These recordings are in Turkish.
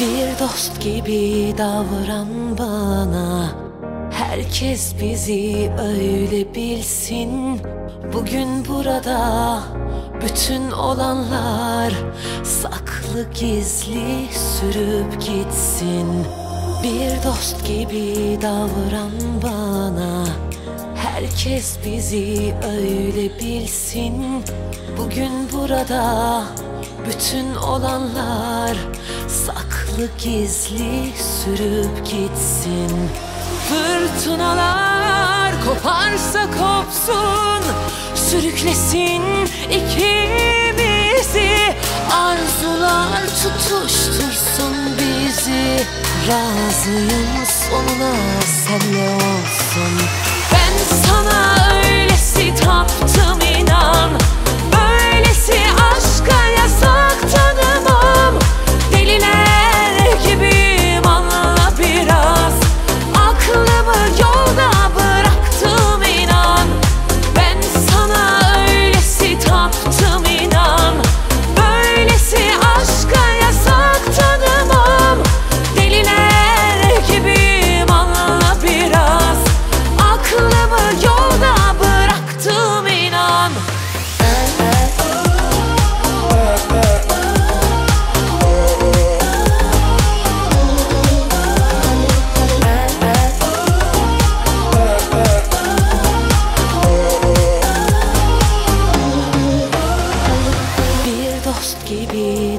Bir dost gibi davran bana. Herkes bizi öyle bilsin. Bugün burada bütün olanlar Saklı gizli sürüp gitsin. Bir dost gibi davran bana Herkes bizi öyle bilsin. Bugün burada bütün olanlar Saklı gizli sürüp gitsin. Fırtınalar koparsa kopsun Sürüklesin ikimizi. Arzular tutuştursun bizi Razıyım sonuna senle olsun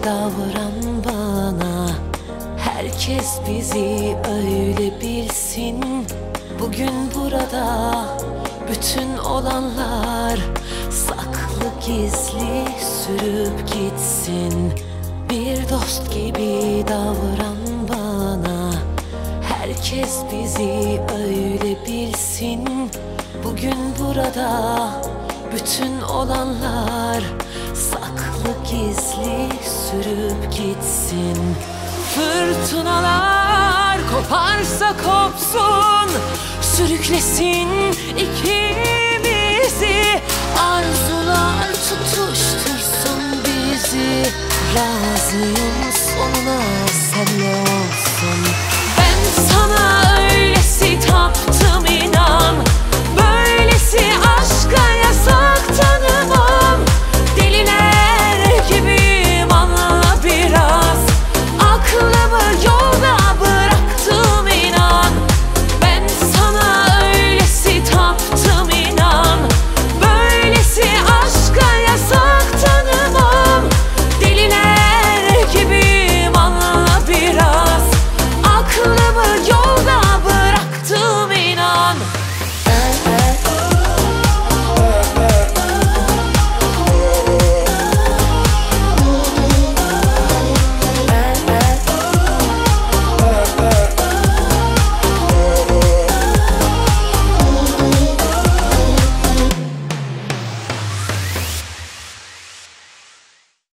davran bana. Herkes bizi öyle bilsin. Bugün burada bütün olanlar Saklı gizli sürüp gitsin. Bir dost gibi davran bana. Herkes bizi öyle bilsin. Bugün burada bütün olanlar Saklı gizli sürüp gitsin. Fırtınalar koparsa kopsun Sürüklesin ikimizi. Arzular tutuştursun bizi Razıyım sonuna senle olsun. Ben sana